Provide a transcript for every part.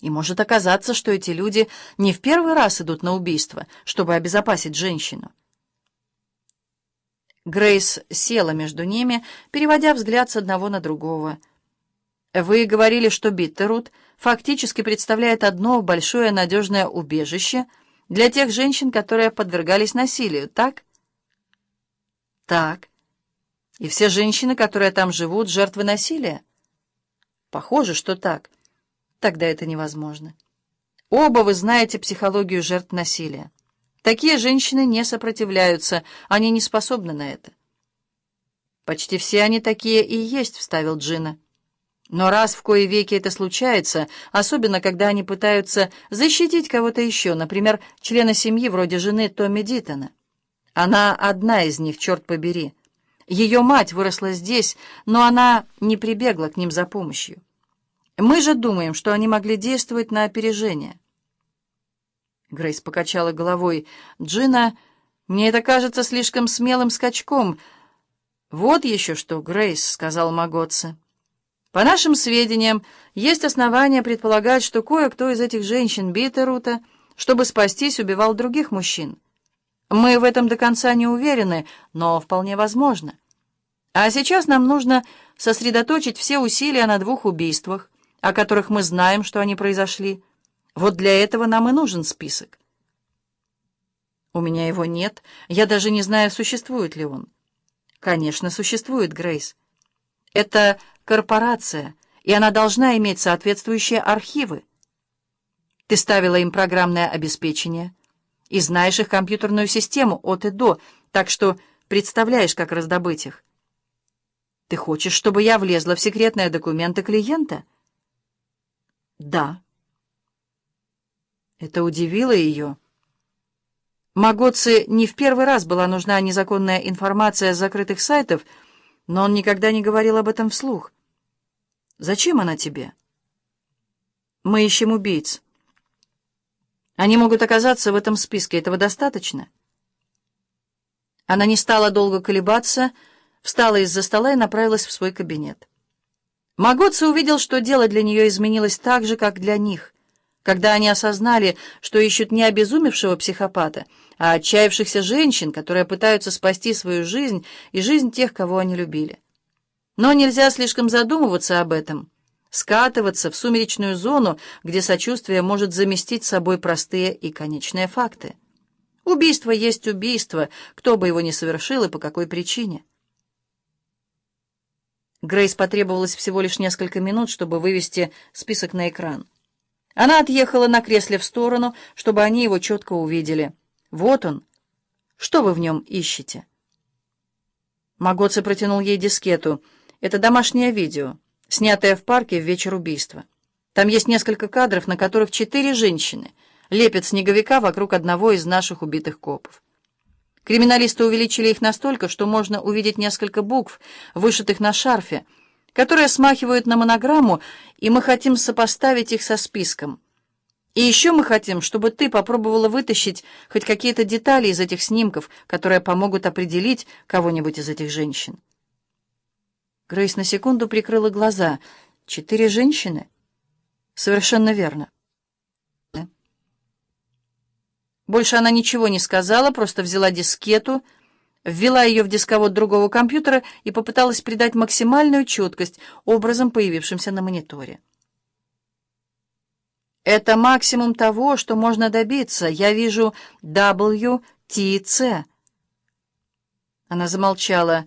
И может оказаться, что эти люди не в первый раз идут на убийство, чтобы обезопасить женщину. Грейс села между ними, переводя взгляд с одного на другого. «Вы говорили, что Биттерут фактически представляет одно большое надежное убежище для тех женщин, которые подвергались насилию, так?» «Так. И все женщины, которые там живут, жертвы насилия?» «Похоже, что так. Тогда это невозможно. Оба вы знаете психологию жертв насилия. Такие женщины не сопротивляются, они не способны на это. «Почти все они такие и есть», — вставил Джина. «Но раз в кое веки это случается, особенно когда они пытаются защитить кого-то еще, например, члена семьи вроде жены Томми Дитона. Она одна из них, черт побери. Ее мать выросла здесь, но она не прибегла к ним за помощью. Мы же думаем, что они могли действовать на опережение». Грейс покачала головой. «Джина, мне это кажется слишком смелым скачком». «Вот еще что, Грейс», — сказал Магоцци. «По нашим сведениям, есть основания предполагать, что кое-кто из этих женщин Биттерута, чтобы спастись, убивал других мужчин. Мы в этом до конца не уверены, но вполне возможно. А сейчас нам нужно сосредоточить все усилия на двух убийствах, о которых мы знаем, что они произошли». Вот для этого нам и нужен список. У меня его нет. Я даже не знаю, существует ли он. Конечно, существует, Грейс. Это корпорация, и она должна иметь соответствующие архивы. Ты ставила им программное обеспечение и знаешь их компьютерную систему от и до, так что представляешь, как раздобыть их. Ты хочешь, чтобы я влезла в секретные документы клиента? Да. Это удивило ее. Магоци не в первый раз была нужна незаконная информация с закрытых сайтов, но он никогда не говорил об этом вслух. «Зачем она тебе?» «Мы ищем убийц. Они могут оказаться в этом списке. Этого достаточно?» Она не стала долго колебаться, встала из-за стола и направилась в свой кабинет. Магоци увидел, что дело для нее изменилось так же, как для них — когда они осознали, что ищут не обезумевшего психопата, а отчаявшихся женщин, которые пытаются спасти свою жизнь и жизнь тех, кого они любили. Но нельзя слишком задумываться об этом, скатываться в сумеречную зону, где сочувствие может заместить собой простые и конечные факты. Убийство есть убийство, кто бы его ни совершил и по какой причине. Грейс потребовалось всего лишь несколько минут, чтобы вывести список на экран. Она отъехала на кресле в сторону, чтобы они его четко увидели. «Вот он. Что вы в нем ищете?» Магоци протянул ей дискету. «Это домашнее видео, снятое в парке в вечер убийства. Там есть несколько кадров, на которых четыре женщины лепят снеговика вокруг одного из наших убитых копов. Криминалисты увеличили их настолько, что можно увидеть несколько букв, вышитых на шарфе, которые смахивают на монограмму, и мы хотим сопоставить их со списком. И еще мы хотим, чтобы ты попробовала вытащить хоть какие-то детали из этих снимков, которые помогут определить кого-нибудь из этих женщин. Грейс на секунду прикрыла глаза. Четыре женщины? Совершенно верно. Больше она ничего не сказала, просто взяла дискету — ввела ее в дисковод другого компьютера и попыталась придать максимальную четкость образом, появившимся на мониторе. Это максимум того, что можно добиться. Я вижу WTC. Она замолчала.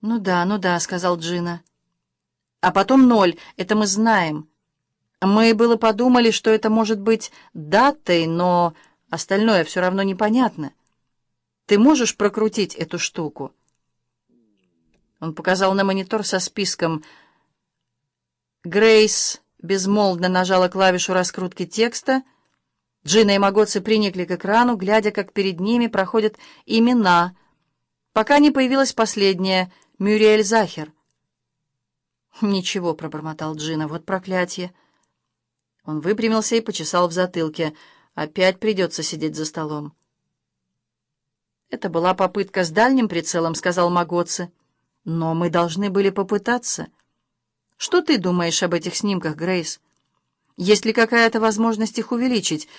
«Ну да, ну да», — сказал Джина. «А потом ноль. Это мы знаем. Мы было подумали, что это может быть датой, но остальное все равно непонятно». Ты можешь прокрутить эту штуку?» Он показал на монитор со списком. Грейс безмолвно нажала клавишу раскрутки текста. Джина и Магоци приникли к экрану, глядя, как перед ними проходят имена, пока не появилась последняя — Мюриэль Захер. «Ничего», — пробормотал Джина, — «вот проклятие». Он выпрямился и почесал в затылке. «Опять придется сидеть за столом». «Это была попытка с дальним прицелом», — сказал Магоци. «Но мы должны были попытаться». «Что ты думаешь об этих снимках, Грейс?» Есть ли какая-то возможность их увеличить?